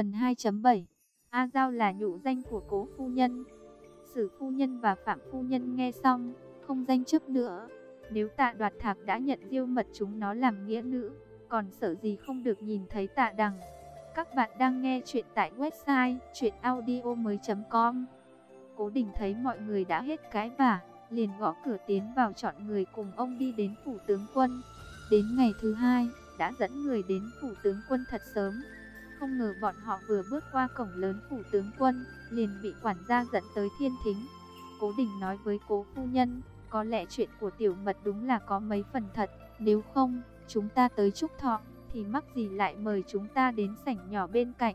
Phần 2.7 A Giao là nhũ danh của cố phu nhân. Sử phu nhân và phạm phu nhân nghe xong, không danh chấp nữa. Nếu tạ đoạt thạc đã nhận diêu mật chúng nó làm nghĩa nữ, còn sợ gì không được nhìn thấy tạ đằng. Các bạn đang nghe chuyện tại website chuyenaudio.com Cố Đình thấy mọi người đã hết cái vả, liền gõ cửa tiến vào chọn người cùng ông đi đến phủ tướng quân. Đến ngày thứ hai, đã dẫn người đến phủ tướng quân thật sớm. Không ngờ bọn họ vừa bước qua cổng lớn phủ tướng quân, liền bị quản gia dẫn tới thiên thính. Cố Đình nói với cố phu nhân, có lẽ chuyện của tiểu mật đúng là có mấy phần thật, nếu không, chúng ta tới chúc thọ, thì mắc gì lại mời chúng ta đến sảnh nhỏ bên cạnh.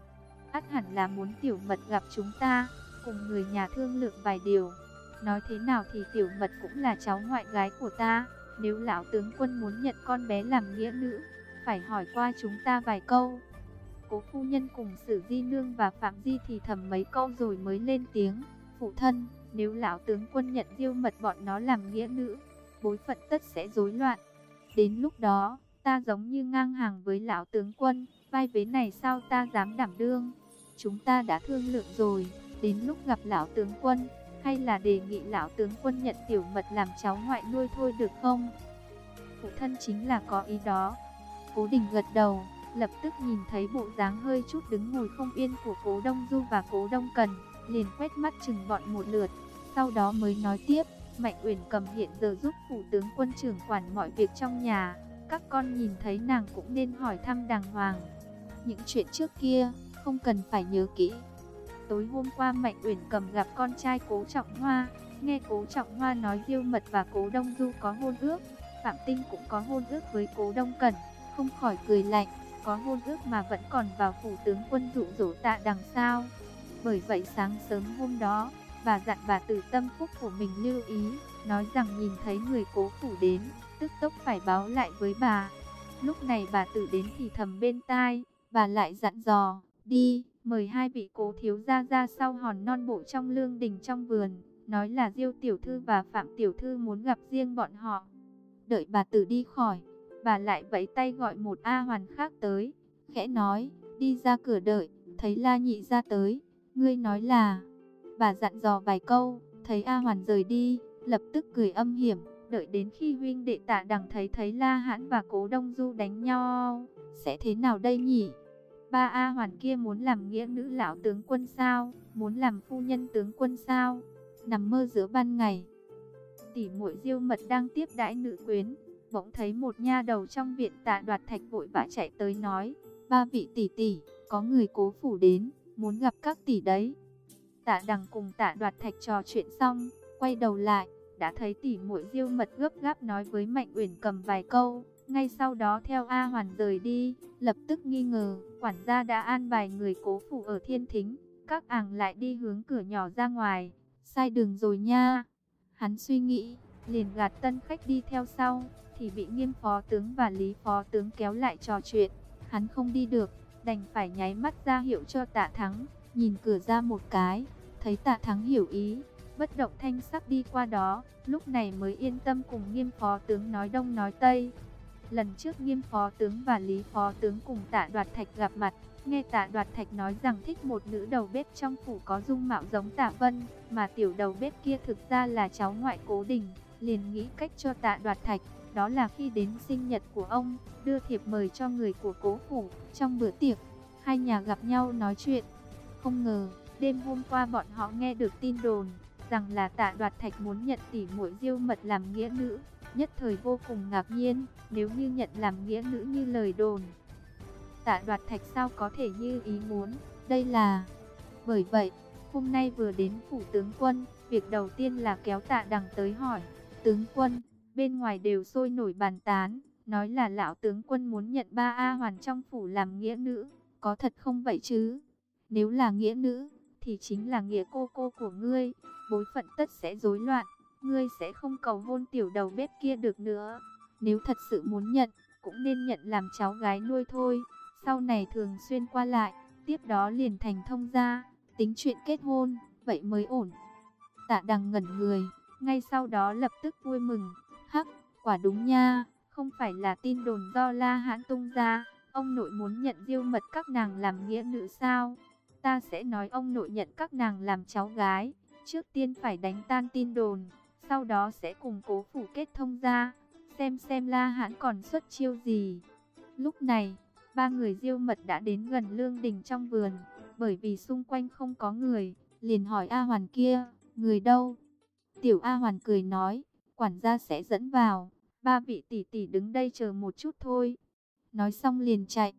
Át hẳn là muốn tiểu mật gặp chúng ta, cùng người nhà thương lượng vài điều. Nói thế nào thì tiểu mật cũng là cháu ngoại gái của ta, nếu lão tướng quân muốn nhận con bé làm nghĩa nữ, phải hỏi qua chúng ta vài câu. Cố phu nhân cùng Sử Di Nương và Phạm Di thì thầm mấy câu rồi mới lên tiếng, phụ thân, nếu lão tướng quân nhận diêu mật bọn nó làm nghĩa nữ, bối phận tất sẽ rối loạn. Đến lúc đó, ta giống như ngang hàng với lão tướng quân, vai vế này sao ta dám đảm đương. Chúng ta đã thương lượng rồi, đến lúc gặp lão tướng quân, hay là đề nghị lão tướng quân nhận tiểu mật làm cháu ngoại nuôi thôi được không? Phụ thân chính là có ý đó. Cố Đình gật đầu, lập tức nhìn thấy bộ dáng hơi chút đứng ngồi không yên của Cố Đông Du và Cố Đông Cần, liền quét mắt chừng bọn một lượt, sau đó mới nói tiếp, Mạnh Uyển Cầm hiện giờ giúp phủ tướng quân trưởng quản mọi việc trong nhà, các con nhìn thấy nàng cũng nên hỏi thăm đàng hoàng. Những chuyện trước kia, không cần phải nhớ kỹ. Tối hôm qua Mạnh Uyển Cầm gặp con trai Cố Trọng Hoa, nghe Cố Trọng Hoa nói Diêu Mật và Cố Đông Du có hôn ước, Phạm Tinh cũng có hôn ước với Cố Đông Cẩn, không khỏi cười lạnh, có hôn ước mà vẫn còn vào phủ tướng quân dụ dỗ tạ đằng sau. Bởi vậy sáng sớm hôm đó, bà dặn bà tử tâm phúc của mình lưu ý, nói rằng nhìn thấy người cố phủ đến, tức tốc phải báo lại với bà. Lúc này bà tử đến thì thầm bên tai, bà lại dặn dò, đi, mời hai vị cố thiếu gia ra sau hòn non bộ trong lương đình trong vườn, nói là Diêu tiểu thư và Phạm tiểu thư muốn gặp riêng bọn họ. Đợi bà tử đi khỏi, bà lại vẫy tay gọi một A hoàn khác tới, khẽ nói, đi ra cửa đợi, thấy La Nhị ra tới, ngươi nói là, bà dặn dò vài câu, thấy A hoàn rời đi, lập tức cười âm hiểm, đợi đến khi huynh đệ tạ đằng thấy thấy La Hãn và Cố Đông Du đánh nhau, sẽ thế nào đây nhỉ? Ba A hoàn kia muốn làm nghĩa nữ lão tướng quân sao, muốn làm phu nhân tướng quân sao, nằm mơ giữa ban ngày. Tỷ muội diêu mật đang tiếp đãi nữ quyến, bỗng thấy một nha đầu trong viện tạ đoạt thạch vội vã chạy tới nói, ba vị tỷ tỷ, có người cố phủ đến, muốn gặp các tỷ đấy. Tạ đằng cùng tạ đoạt thạch trò chuyện xong, quay đầu lại, đã thấy tỷ muội diêu mật gấp gáp nói với Mạnh Uyển cầm vài câu, ngay sau đó theo A Hoàn rời đi, lập tức nghi ngờ, quản gia đã an bài người cố phủ ở thiên thính, các ảng lại đi hướng cửa nhỏ ra ngoài, sai đường rồi nha. Hắn suy nghĩ, liền gạt tân khách đi theo sau, thì bị nghiêm phó tướng và lý phó tướng kéo lại trò chuyện. Hắn không đi được, đành phải nháy mắt ra hiệu cho tạ thắng, nhìn cửa ra một cái, thấy tạ thắng hiểu ý, bất động thanh sắc đi qua đó, lúc này mới yên tâm cùng nghiêm phó tướng nói đông nói tây. Lần trước nghiêm phó tướng và lý phó tướng cùng tạ đoạt thạch gặp mặt, nghe tạ đoạt thạch nói rằng thích một nữ đầu bếp trong phủ có dung mạo giống tạ vân, mà tiểu đầu bếp kia thực ra là cháu ngoại cố đình, liền nghĩ cách cho tạ đoạt thạch đó là khi đến sinh nhật của ông, đưa thiệp mời cho người của cố phủ. Trong bữa tiệc, hai nhà gặp nhau nói chuyện. Không ngờ, đêm hôm qua bọn họ nghe được tin đồn, rằng là tạ đoạt thạch muốn nhận tỷ muội diêu mật làm nghĩa nữ. Nhất thời vô cùng ngạc nhiên, nếu như nhận làm nghĩa nữ như lời đồn. Tạ đoạt thạch sao có thể như ý muốn, đây là... Bởi vậy, hôm nay vừa đến phủ tướng quân, việc đầu tiên là kéo tạ đằng tới hỏi, tướng quân, Bên ngoài đều sôi nổi bàn tán, nói là lão tướng quân muốn nhận ba A hoàn trong phủ làm nghĩa nữ, có thật không vậy chứ? Nếu là nghĩa nữ, thì chính là nghĩa cô cô của ngươi, bối phận tất sẽ rối loạn, ngươi sẽ không cầu hôn tiểu đầu bếp kia được nữa. Nếu thật sự muốn nhận, cũng nên nhận làm cháu gái nuôi thôi, sau này thường xuyên qua lại, tiếp đó liền thành thông gia, tính chuyện kết hôn, vậy mới ổn. Tạ đằng ngẩn người, ngay sau đó lập tức vui mừng, Hắc, quả đúng nha, không phải là tin đồn do La Hãn tung ra, Ông nội muốn nhận diêu mật các nàng làm nghĩa nữ sao? Ta sẽ nói ông nội nhận các nàng làm cháu gái. Trước tiên phải đánh tan tin đồn, sau đó sẽ cùng cố phủ kết thông ra, xem xem La Hãn còn xuất chiêu gì. Lúc này, ba người diêu mật đã đến gần lương đình trong vườn, bởi vì xung quanh không có người, liền hỏi A Hoàn kia, người đâu? Tiểu A Hoàn cười nói, quản gia sẽ dẫn vào, ba vị tỷ tỷ đứng đây chờ một chút thôi. Nói xong liền chạy.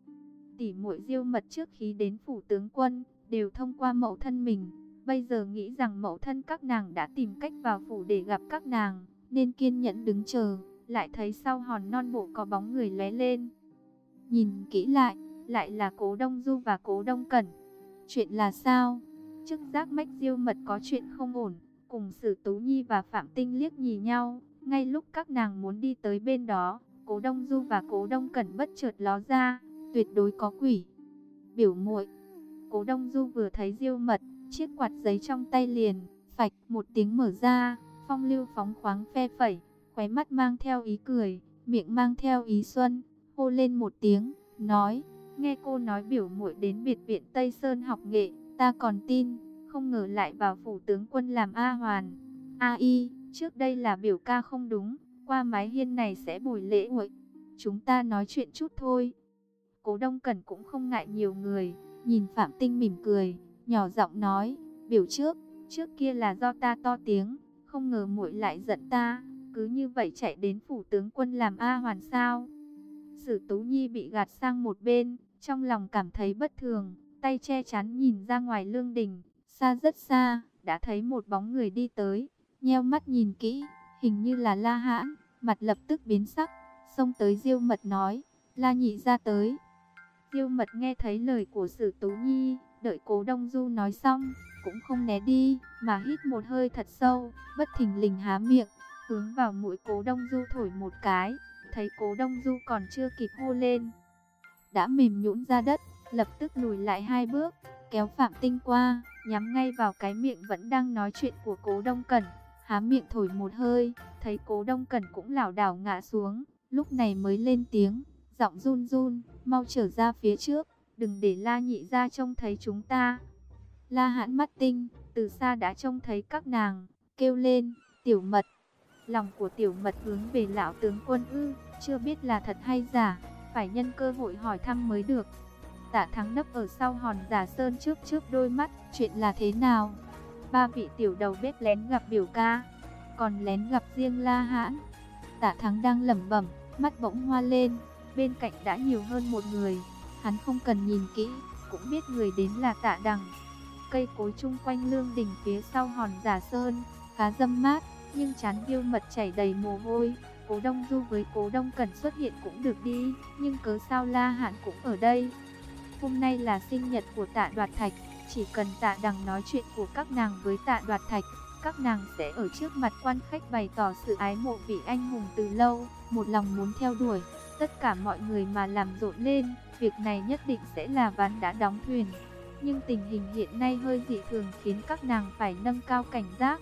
Tỷ muội diêu mật trước khi đến phủ tướng quân, đều thông qua mẫu thân mình. Bây giờ nghĩ rằng mẫu thân các nàng đã tìm cách vào phủ để gặp các nàng, nên kiên nhẫn đứng chờ, lại thấy sau hòn non bộ có bóng người lóe lên. Nhìn kỹ lại, lại là cố đông du và cố đông cẩn. Chuyện là sao? Trước giác mách diêu mật có chuyện không ổn, cùng sử tú nhi và phạm tinh liếc nhìn nhau, ngay lúc các nàng muốn đi tới bên đó, cố đông du và cố đông cẩn bất chợt ló ra, tuyệt đối có quỷ. Biểu muội. Cố đông du vừa thấy diêu mật, chiếc quạt giấy trong tay liền, phạch một tiếng mở ra, phong lưu phóng khoáng phe phẩy, khóe mắt mang theo ý cười, miệng mang theo ý xuân, hô lên một tiếng, nói, nghe cô nói biểu muội đến biệt viện Tây Sơn học nghệ, ta còn tin, không ngờ lại vào phủ tướng quân làm A Hoàn. A Y, trước đây là biểu ca không đúng, qua mái hiên này sẽ buổi lễ hội. Chúng ta nói chuyện chút thôi. Cố Đông Cẩn cũng không ngại nhiều người, nhìn Phạm Tinh mỉm cười, nhỏ giọng nói, biểu trước, trước kia là do ta to tiếng, không ngờ muội lại giận ta, cứ như vậy chạy đến phủ tướng quân làm A Hoàn sao. Sử Tú Nhi bị gạt sang một bên, trong lòng cảm thấy bất thường, tay che chắn nhìn ra ngoài lương đình, xa rất xa, đã thấy một bóng người đi tới, nheo mắt nhìn kỹ, hình như là La Hãn, mặt lập tức biến sắc, xông tới Diêu Mật nói, La Nhị ra tới. Diêu Mật nghe thấy lời của Sử Tú Nhi, đợi Cố Đông Du nói xong, cũng không né đi, mà hít một hơi thật sâu, bất thình lình há miệng, hướng vào mũi Cố Đông Du thổi một cái, thấy Cố Đông Du còn chưa kịp hô lên, đã mềm nhũn ra đất, lập tức lùi lại hai bước, kéo Phạm Tinh qua, nhắm ngay vào cái miệng vẫn đang nói chuyện của Cố Đông Cẩn, há miệng thổi một hơi, thấy Cố Đông Cẩn cũng lảo đảo ngã xuống, lúc này mới lên tiếng, giọng run run, mau trở ra phía trước, đừng để La Nhị ra trông thấy chúng ta. La Hãn mắt tinh, từ xa đã trông thấy các nàng, kêu lên, tiểu mật. Lòng của tiểu mật hướng về lão tướng quân ư, chưa biết là thật hay giả, phải nhân cơ hội hỏi thăm mới được. Tạ thắng nấp ở sau hòn giả sơn trước trước đôi mắt, chuyện là thế nào? Ba vị tiểu đầu bếp lén gặp biểu ca, còn lén gặp riêng La Hãn. Tạ thắng đang lẩm bẩm, mắt bỗng hoa lên, bên cạnh đã nhiều hơn một người. Hắn không cần nhìn kỹ, cũng biết người đến là tạ đằng. Cây cối chung quanh lương đỉnh phía sau hòn giả sơn, khá dâm mát, nhưng chán yêu mật chảy đầy mồ hôi. Cố Đông Du với Cố Đông Cần xuất hiện cũng được đi, nhưng cớ sao La Hạn cũng ở đây. Hôm nay là sinh nhật của tạ đoạt thạch, chỉ cần tạ đằng nói chuyện của các nàng với tạ đoạt thạch, các nàng sẽ ở trước mặt quan khách bày tỏ sự ái mộ vị anh hùng từ lâu, một lòng muốn theo đuổi. Tất cả mọi người mà làm rộn lên, việc này nhất định sẽ là ván đã đóng thuyền. Nhưng tình hình hiện nay hơi dị thường khiến các nàng phải nâng cao cảnh giác.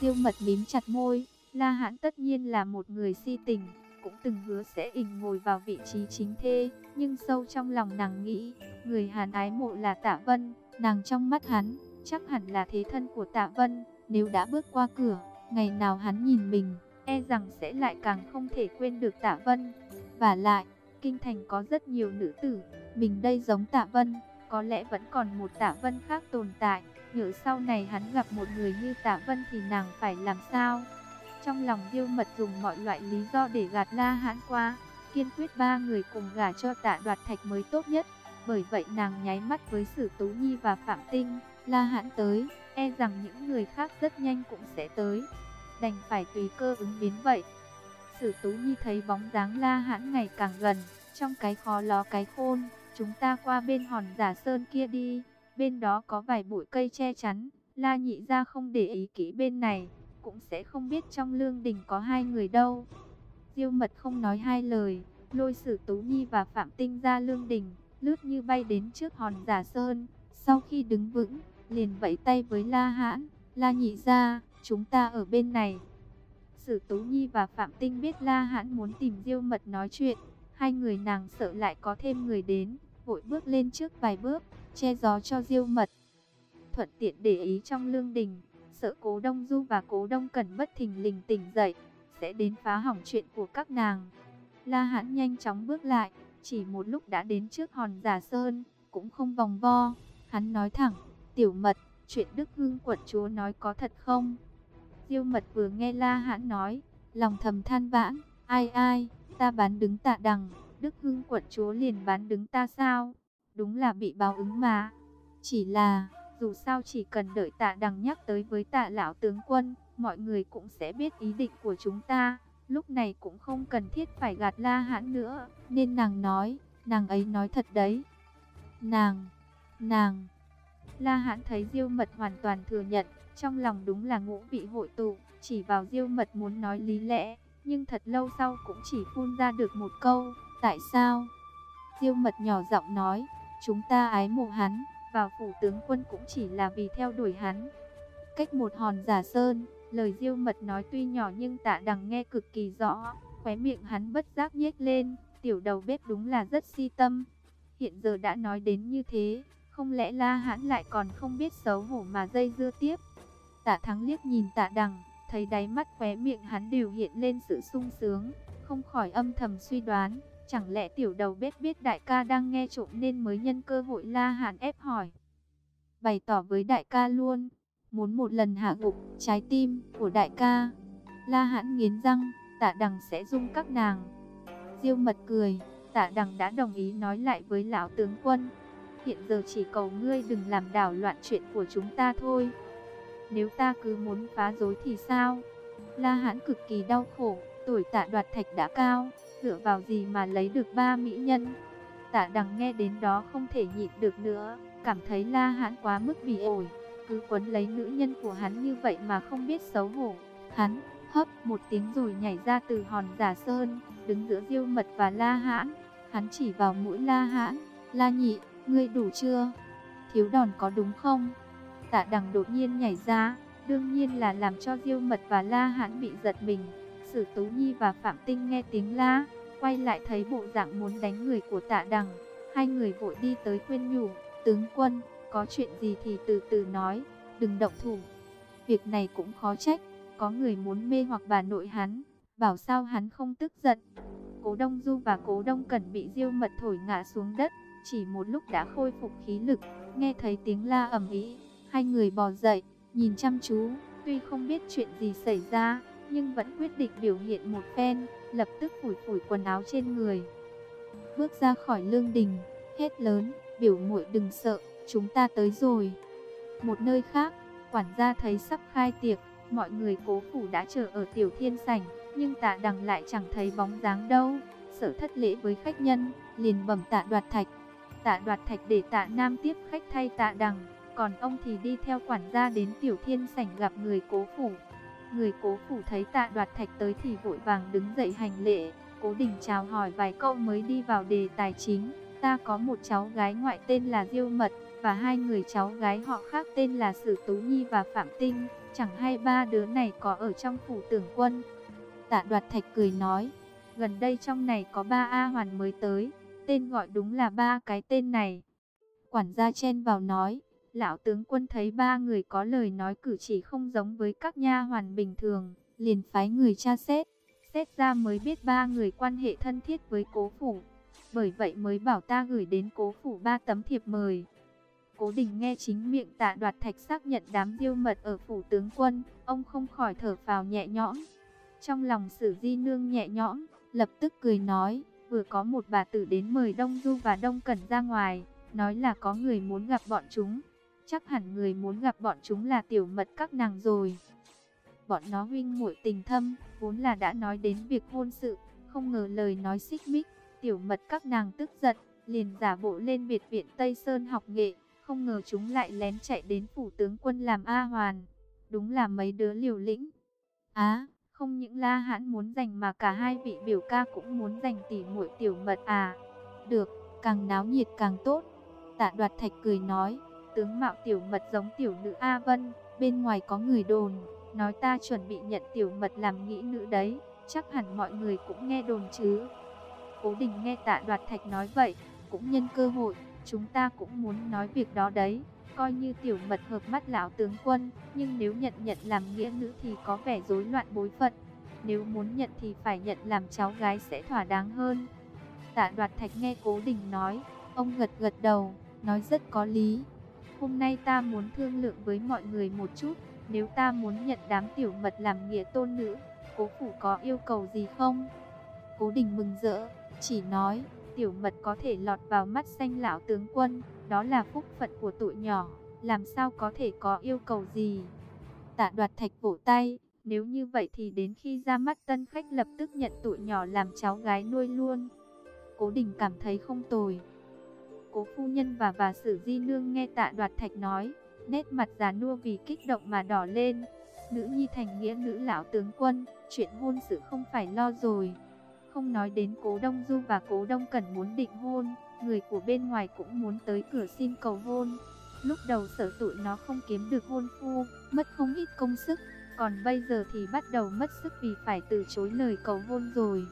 Tiêu mật mím chặt môi, La Hãn tất nhiên là một người si tình, cũng từng hứa sẽ ỉnh ngồi vào vị trí chính thê, nhưng sâu trong lòng nàng nghĩ, người Hàn ái mộ là Tạ Vân, nàng trong mắt hắn, chắc hẳn là thế thân của Tạ Vân, nếu đã bước qua cửa, ngày nào hắn nhìn mình, e rằng sẽ lại càng không thể quên được Tạ Vân. Và lại, kinh thành có rất nhiều nữ tử, mình đây giống Tạ Vân, có lẽ vẫn còn một Tạ Vân khác tồn tại, nhớ sau này hắn gặp một người như Tạ Vân thì nàng phải làm sao? Trong lòng Diêu Mật dùng mọi loại lý do để gạt La Hãn qua, kiên quyết ba người cùng gả cho Tạ Đoạt Thạch mới tốt nhất. Bởi vậy nàng nháy mắt với Sử Tú Nhi và Phạm Tinh, La Hãn tới, e rằng những người khác rất nhanh cũng sẽ tới. Đành phải tùy cơ ứng biến vậy. Sử Tú Nhi thấy bóng dáng La Hãn ngày càng gần, trong cái khó ló cái khôn, chúng ta qua bên hòn giả sơn kia đi, bên đó có vài bụi cây che chắn, La Nhị ra không để ý kỹ bên này, cũng sẽ không biết trong lương đình có hai người đâu. Diêu mật không nói hai lời, lôi sử Tú Nhi và Phạm Tinh ra lương đình, lướt như bay đến trước hòn giả sơn. Sau khi đứng vững, liền vẫy tay với La Hãn, La Nhị ra, chúng ta ở bên này. Sử Tú Nhi và Phạm Tinh biết La Hãn muốn tìm Diêu Mật nói chuyện, Hai người nàng sợ lại có thêm người đến, vội bước lên trước vài bước, che gió cho diêu mật. Thuận tiện để ý trong lương đình, sợ cố đông du và cố đông cần bất thình lình tỉnh dậy, sẽ đến phá hỏng chuyện của các nàng. La hãn nhanh chóng bước lại, chỉ một lúc đã đến trước hòn giả sơn, cũng không vòng vo. Hắn nói thẳng, tiểu mật, chuyện Đức hương quận chúa nói có thật không? Diêu mật vừa nghe La hãn nói, lòng thầm than vãn, ai ai, ta bán đứng tạ đằng, Đức Hưng quận chúa liền bán đứng ta sao? Đúng là bị báo ứng mà. Chỉ là, dù sao chỉ cần đợi tạ đằng nhắc tới với tạ lão tướng quân, mọi người cũng sẽ biết ý định của chúng ta. Lúc này cũng không cần thiết phải gạt la hãn nữa, nên nàng nói, nàng ấy nói thật đấy. Nàng, nàng, la hãn thấy diêu mật hoàn toàn thừa nhận, trong lòng đúng là ngũ vị hội tụ, chỉ vào diêu mật muốn nói lý lẽ, nhưng thật lâu sau cũng chỉ phun ra được một câu, tại sao? Diêu mật nhỏ giọng nói, chúng ta ái mộ hắn, vào phủ tướng quân cũng chỉ là vì theo đuổi hắn. Cách một hòn giả sơn, lời diêu mật nói tuy nhỏ nhưng tạ đằng nghe cực kỳ rõ, khóe miệng hắn bất giác nhếch lên, tiểu đầu bếp đúng là rất si tâm. Hiện giờ đã nói đến như thế, không lẽ la hãn lại còn không biết xấu hổ mà dây dưa tiếp. Tạ thắng liếc nhìn tạ đằng, thấy đáy mắt khóe miệng hắn đều hiện lên sự sung sướng, không khỏi âm thầm suy đoán, Chẳng lẽ tiểu đầu bếp biết đại ca đang nghe trộm nên mới nhân cơ hội la hãn ép hỏi. Bày tỏ với đại ca luôn, muốn một lần hạ gục trái tim của đại ca. La hãn nghiến răng, tạ đằng sẽ dung các nàng. Diêu mật cười, tạ đằng đã đồng ý nói lại với lão tướng quân. Hiện giờ chỉ cầu ngươi đừng làm đảo loạn chuyện của chúng ta thôi. Nếu ta cứ muốn phá rối thì sao? La hãn cực kỳ đau khổ, tuổi tạ đoạt thạch đã cao, dựa vào gì mà lấy được ba mỹ nhân. Tạ đằng nghe đến đó không thể nhịn được nữa, cảm thấy la hãn quá mức bị ổi, cứ quấn lấy nữ nhân của hắn như vậy mà không biết xấu hổ. Hắn hấp một tiếng rồi nhảy ra từ hòn giả sơn, đứng giữa diêu mật và la hãn. Hắn chỉ vào mũi la hãn, la nhị, ngươi đủ chưa? Thiếu đòn có đúng không? Tạ đằng đột nhiên nhảy ra, đương nhiên là làm cho diêu mật và la hãn bị giật mình. Sử Tú Nhi và Phạm Tinh nghe tiếng la, quay lại thấy bộ dạng muốn đánh người của tạ đằng. Hai người vội đi tới khuyên nhủ, tướng quân, có chuyện gì thì từ từ nói, đừng động thủ. Việc này cũng khó trách, có người muốn mê hoặc bà nội hắn, bảo sao hắn không tức giận. Cố Đông Du và Cố Đông Cẩn bị diêu mật thổi ngã xuống đất, chỉ một lúc đã khôi phục khí lực, nghe thấy tiếng la ầm ĩ, hai người bò dậy, nhìn chăm chú, tuy không biết chuyện gì xảy ra, nhưng vẫn quyết định biểu hiện một phen, lập tức phủi phủi quần áo trên người. Bước ra khỏi lương đình, hét lớn, biểu muội đừng sợ, chúng ta tới rồi. Một nơi khác, quản gia thấy sắp khai tiệc, mọi người cố phủ đã chờ ở tiểu thiên sảnh, nhưng tạ đằng lại chẳng thấy bóng dáng đâu. Sợ thất lễ với khách nhân, liền bẩm tạ đoạt thạch. Tạ đoạt thạch để tạ nam tiếp khách thay tạ đằng, còn ông thì đi theo quản gia đến tiểu thiên sảnh gặp người cố phủ. Người cố phủ thấy tạ đoạt thạch tới thì vội vàng đứng dậy hành lễ. Cố đình chào hỏi vài câu mới đi vào đề tài chính. Ta có một cháu gái ngoại tên là Diêu Mật và hai người cháu gái họ khác tên là Sử Tú Nhi và Phạm Tinh. Chẳng hay ba đứa này có ở trong phủ tưởng quân. Tạ đoạt thạch cười nói, gần đây trong này có ba A hoàn mới tới, tên gọi đúng là ba cái tên này. Quản gia chen vào nói, Lão tướng quân thấy ba người có lời nói cử chỉ không giống với các nha hoàn bình thường, liền phái người tra xét. Xét ra mới biết ba người quan hệ thân thiết với cố phủ. Bởi vậy mới bảo ta gửi đến cố phủ ba tấm thiệp mời. Cố đình nghe chính miệng tạ đoạt thạch xác nhận đám tiêu mật ở phủ tướng quân, ông không khỏi thở phào nhẹ nhõm. Trong lòng sử di nương nhẹ nhõm, lập tức cười nói, vừa có một bà tử đến mời Đông Du và Đông Cẩn ra ngoài, nói là có người muốn gặp bọn chúng. Chắc hẳn người muốn gặp bọn chúng là tiểu mật các nàng rồi. Bọn nó huynh muội tình thâm, vốn là đã nói đến việc hôn sự, không ngờ lời nói xích mích, tiểu mật các nàng tức giận, liền giả bộ lên biệt viện Tây Sơn học nghệ, không ngờ chúng lại lén chạy đến phủ tướng quân làm A Hoàn. Đúng là mấy đứa liều lĩnh. Á, không những La Hãn muốn giành mà cả hai vị biểu ca cũng muốn giành tỷ muội tiểu mật à. Được, càng náo nhiệt càng tốt. Tạ Đoạt Thạch cười nói, tướng mạo tiểu mật giống tiểu nữ A Vân, bên ngoài có người đồn, nói ta chuẩn bị nhận tiểu mật làm nghĩ nữ đấy, chắc hẳn mọi người cũng nghe đồn chứ. Cố Đình nghe tạ đoạt thạch nói vậy, cũng nhân cơ hội, chúng ta cũng muốn nói việc đó đấy. Coi như tiểu mật hợp mắt lão tướng quân, nhưng nếu nhận nhận làm nghĩa nữ thì có vẻ rối loạn bối phận. Nếu muốn nhận thì phải nhận làm cháu gái sẽ thỏa đáng hơn. Tạ đoạt thạch nghe cố đình nói, ông gật gật đầu, nói rất có lý. Hôm nay ta muốn thương lượng với mọi người một chút, nếu ta muốn nhận đám tiểu mật làm nghĩa tôn nữ, cố phủ có yêu cầu gì không? Cố đình mừng rỡ, chỉ nói, tiểu mật có thể lọt vào mắt xanh lão tướng quân, đó là phúc phận của tụi nhỏ, làm sao có thể có yêu cầu gì. Tạ đoạt thạch vỗ tay, nếu như vậy thì đến khi ra mắt tân khách lập tức nhận tụi nhỏ làm cháu gái nuôi luôn. Cố đình cảm thấy không tồi. Cố phu nhân và và sử di nương nghe tạ đoạt thạch nói, nét mặt già nua vì kích động mà đỏ lên. Nữ nhi thành nghĩa nữ lão tướng quân, chuyện hôn sự không phải lo rồi. Không nói đến cố Đông Du và cố Đông Cẩn muốn định hôn, người của bên ngoài cũng muốn tới cửa xin cầu hôn. Lúc đầu sở tụi nó không kiếm được hôn phu, mất không ít công sức, còn bây giờ thì bắt đầu mất sức vì phải từ chối lời cầu hôn rồi.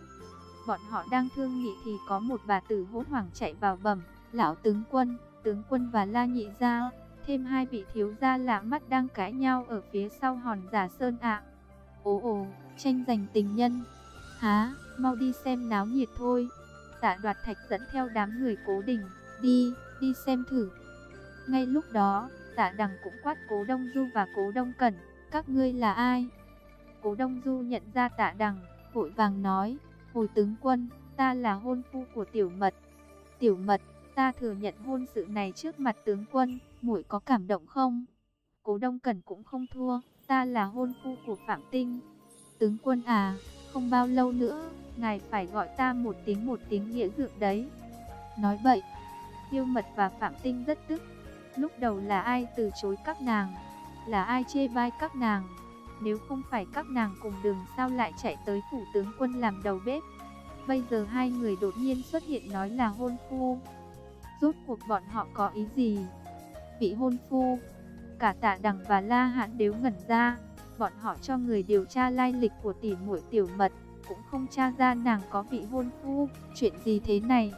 Bọn họ đang thương nghị thì có một bà tử hốt hoảng chạy vào bẩm, lão tướng quân, tướng quân và la nhị gia, thêm hai vị thiếu gia lạ mắt đang cãi nhau ở phía sau hòn giả sơn ạ. Ồ ồ, tranh giành tình nhân. Há, mau đi xem náo nhiệt thôi. Tạ đoạt thạch dẫn theo đám người cố đình, đi, đi xem thử. Ngay lúc đó, tạ đằng cũng quát cố đông du và cố đông cẩn, các ngươi là ai? Cố đông du nhận ra tạ đằng, vội vàng nói, hồi tướng quân, ta là hôn phu của tiểu mật. Tiểu mật, ta thừa nhận hôn sự này trước mặt tướng quân, muội có cảm động không? Cố đông cẩn cũng không thua, ta là hôn phu của Phạm Tinh. Tướng quân à, không bao lâu nữa, ngài phải gọi ta một tiếng một tiếng nghĩa dượng đấy. Nói vậy, tiêu Mật và Phạm Tinh rất tức. Lúc đầu là ai từ chối các nàng, là ai chê bai các nàng. Nếu không phải các nàng cùng đường sao lại chạy tới phủ tướng quân làm đầu bếp. Bây giờ hai người đột nhiên xuất hiện nói là hôn phu. Rốt cuộc bọn họ có ý gì? Vị hôn phu, cả tạ đằng và la hãn đều ngẩn ra. Bọn họ cho người điều tra lai lịch của tỷ muội tiểu mật cũng không tra ra nàng có vị hôn phu, chuyện gì thế này.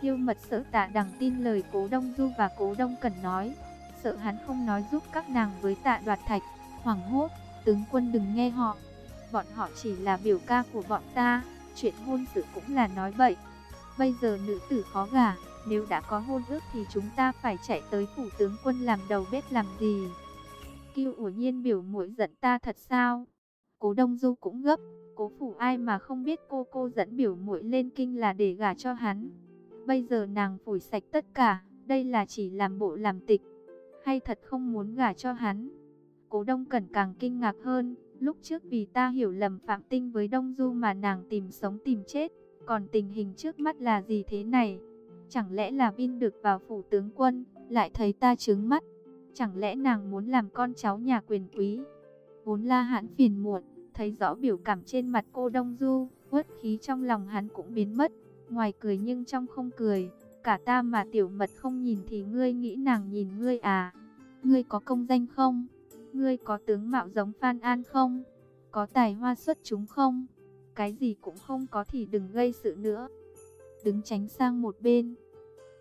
Tiêu mật sợ tạ đằng tin lời cố Đông Du và cố Đông Cần nói, sợ hắn không nói giúp các nàng với tạ đoạt thạch, hoảng hốt, tướng quân đừng nghe họ. Bọn họ chỉ là biểu ca của bọn ta, chuyện hôn sự cũng là nói bậy. Bây giờ nữ tử khó gả, nếu đã có hôn ước thì chúng ta phải chạy tới phủ tướng quân làm đầu bếp làm gì? Kiêu ủa nhiên biểu mũi giận ta thật sao? Cố Đông Du cũng gấp, Cố phủ ai mà không biết cô cô dẫn biểu muội lên kinh là để gả cho hắn. Bây giờ nàng phủi sạch tất cả, đây là chỉ làm bộ làm tịch, hay thật không muốn gả cho hắn. Cố Đông Cẩn càng kinh ngạc hơn, lúc trước vì ta hiểu lầm Phạm Tinh với Đông Du mà nàng tìm sống tìm chết, còn tình hình trước mắt là gì thế này? Chẳng lẽ là Vin được vào phủ tướng quân, lại thấy ta trướng mắt? Chẳng lẽ nàng muốn làm con cháu nhà quyền quý? Vốn la hãn phiền muộn, thấy rõ biểu cảm trên mặt cô Đông Du, uất khí trong lòng hắn cũng biến mất, ngoài cười nhưng trong không cười, cả ta mà tiểu mật không nhìn thì ngươi nghĩ nàng nhìn ngươi à, ngươi có công danh không, ngươi có tướng mạo giống Phan An không, có tài hoa xuất chúng không, cái gì cũng không có thì đừng gây sự nữa, đứng tránh sang một bên.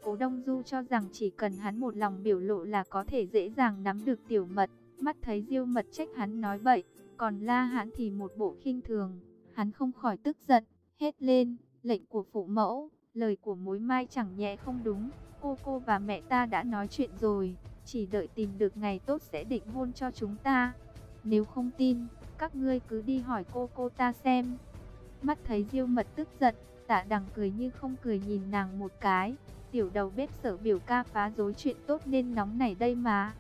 Cố Đông Du cho rằng chỉ cần hắn một lòng biểu lộ là có thể dễ dàng nắm được tiểu mật, mắt thấy diêu mật trách hắn nói bậy, còn La Hãn thì một bộ khinh thường, hắn không khỏi tức giận, hét lên, lệnh của phụ mẫu, lời của mối mai chẳng nhẹ không đúng, cô cô và mẹ ta đã nói chuyện rồi, chỉ đợi tìm được ngày tốt sẽ định hôn cho chúng ta. Nếu không tin, các ngươi cứ đi hỏi cô cô ta xem. Mắt thấy Diêu Mật tức giận, Tạ Đằng cười như không cười nhìn nàng một cái, tiểu đầu bếp sở biểu ca phá rối chuyện tốt nên nóng nảy đây mà.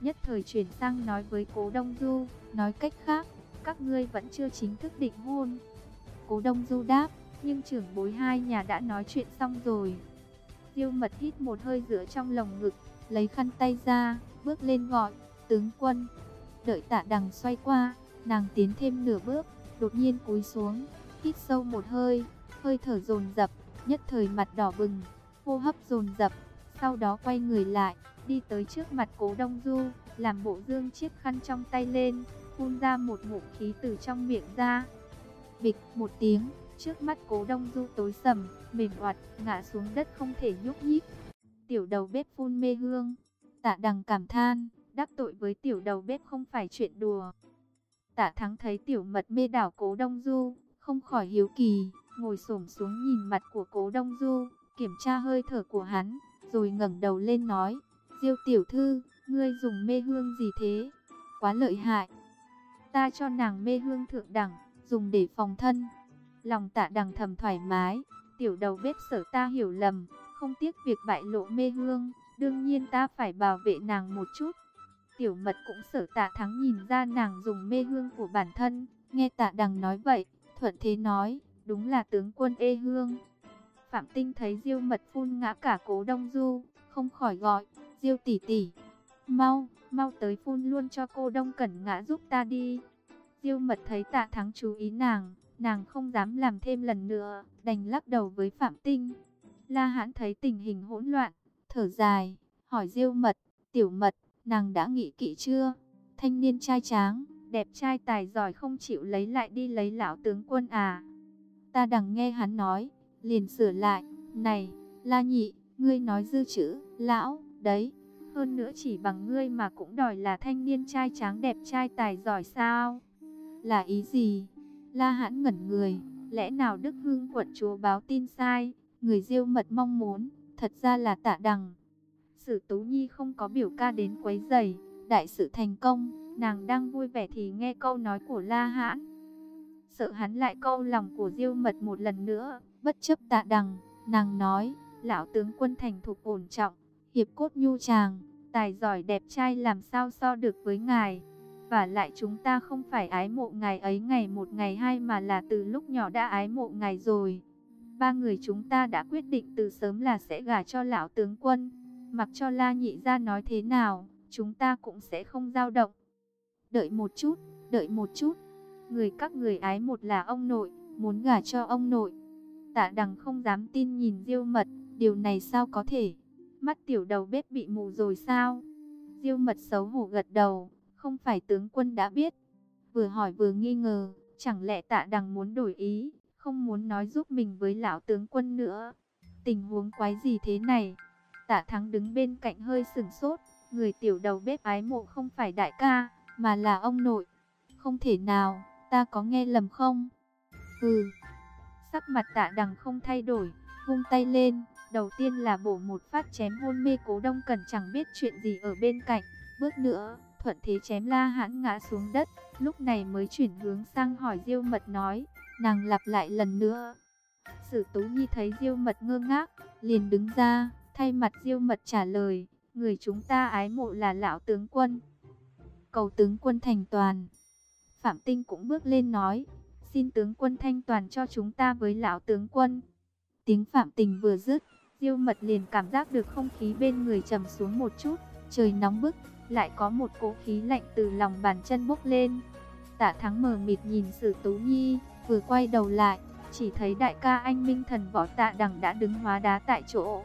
Nhất thời chuyển sang nói với Cố Đông Du, nói cách khác, các ngươi vẫn chưa chính thức định hôn. Cố Đông Du đáp, nhưng trưởng bối hai nhà đã nói chuyện xong rồi. Diêu mật hít một hơi giữa trong lồng ngực, lấy khăn tay ra, bước lên gọi, tướng quân. Đợi tạ đằng xoay qua, nàng tiến thêm nửa bước, đột nhiên cúi xuống, hít sâu một hơi, hơi thở dồn dập, nhất thời mặt đỏ bừng, hô hấp dồn dập, sau đó quay người lại, đi tới trước mặt cố Đông Du, làm bộ dương chiếc khăn trong tay lên, phun ra một ngụm khí từ trong miệng ra. Bịch một tiếng, Trước mắt cố đông du tối sầm, mềm oặt, ngã xuống đất không thể nhúc nhích. Tiểu đầu bếp phun mê hương. Tạ đằng cảm than, đắc tội với tiểu đầu bếp không phải chuyện đùa. Tạ thắng thấy tiểu mật mê đảo cố đông du, không khỏi hiếu kỳ, ngồi xổm xuống nhìn mặt của cố đông du, kiểm tra hơi thở của hắn, rồi ngẩng đầu lên nói, Diêu tiểu thư, ngươi dùng mê hương gì thế? Quá lợi hại. Ta cho nàng mê hương thượng đẳng, dùng để phòng thân. Lòng tạ đằng thầm thoải mái, tiểu đầu bếp sở ta hiểu lầm, không tiếc việc bại lộ mê hương, đương nhiên ta phải bảo vệ nàng một chút. Tiểu mật cũng sở tạ thắng nhìn ra nàng dùng mê hương của bản thân, nghe tạ đằng nói vậy, thuận thế nói, đúng là tướng quân ê hương. Phạm Tinh thấy Diêu Mật phun ngã cả Cố Đông Du, không khỏi gọi, "Diêu tỷ tỷ, mau, mau tới phun luôn cho cô Đông Cẩn ngã giúp ta đi." Diêu Mật thấy Tạ Thắng chú ý nàng, nàng không dám làm thêm lần nữa, đành lắc đầu với Phạm Tinh. La Hãn thấy tình hình hỗn loạn, thở dài, hỏi Diêu Mật, "Tiểu Mật, nàng đã nghĩ kỹ chưa?" Thanh niên trai tráng, đẹp trai tài giỏi không chịu lấy lại đi lấy lão tướng quân à? Ta đằng nghe hắn nói, liền sửa lại, này, la nhị, ngươi nói dư chữ, lão, đấy, hơn nữa chỉ bằng ngươi mà cũng đòi là thanh niên trai tráng đẹp trai tài giỏi sao? Là ý gì? La hãn ngẩn người, lẽ nào Đức Hưng quận chúa báo tin sai, người diêu mật mong muốn, thật ra là tạ đằng. Sử Tú Nhi không có biểu ca đến quấy giày, đại sự thành công, nàng đang vui vẻ thì nghe câu nói của La Hãn. Sợ hắn lại câu lòng của diêu mật một lần nữa, Bất chấp tạ đằng, nàng nói, lão tướng quân thành thục ổn trọng, hiệp cốt nhu tràng, tài giỏi đẹp trai làm sao so được với ngài. Và lại chúng ta không phải ái mộ ngài ấy ngày một ngày hai mà là từ lúc nhỏ đã ái mộ ngài rồi. Ba người chúng ta đã quyết định từ sớm là sẽ gả cho lão tướng quân. Mặc cho la nhị ra nói thế nào, chúng ta cũng sẽ không dao động. Đợi một chút, đợi một chút. Người các người ái một là ông nội, muốn gả cho ông nội. Tạ đằng không dám tin nhìn Diêu mật, điều này sao có thể? Mắt tiểu đầu bếp bị mù rồi sao? Diêu mật xấu hổ gật đầu, không phải tướng quân đã biết. Vừa hỏi vừa nghi ngờ, chẳng lẽ tạ đằng muốn đổi ý, không muốn nói giúp mình với lão tướng quân nữa. Tình huống quái gì thế này? Tạ thắng đứng bên cạnh hơi sừng sốt, người tiểu đầu bếp ái mộ không phải đại ca, mà là ông nội. Không thể nào, ta có nghe lầm không? Ừ, Sắc mặt tạ đằng không thay đổi, vung tay lên, đầu tiên là bổ một phát chém hôn mê cố đông cần chẳng biết chuyện gì ở bên cạnh, bước nữa, thuận thế chém la hãn ngã xuống đất, lúc này mới chuyển hướng sang hỏi diêu mật nói, nàng lặp lại lần nữa. Sử Tú Nhi thấy diêu mật ngơ ngác, liền đứng ra, thay mặt diêu mật trả lời, người chúng ta ái mộ là lão tướng quân. Cầu tướng quân thành toàn. Phạm Tinh cũng bước lên nói, xin tướng quân thanh toàn cho chúng ta với lão tướng quân. Tiếng phạm tình vừa dứt, diêu mật liền cảm giác được không khí bên người trầm xuống một chút, trời nóng bức, lại có một cỗ khí lạnh từ lòng bàn chân bốc lên. Tạ thắng mờ mịt nhìn sử tú nhi, vừa quay đầu lại, chỉ thấy đại ca anh minh thần võ tạ đằng đã đứng hóa đá tại chỗ.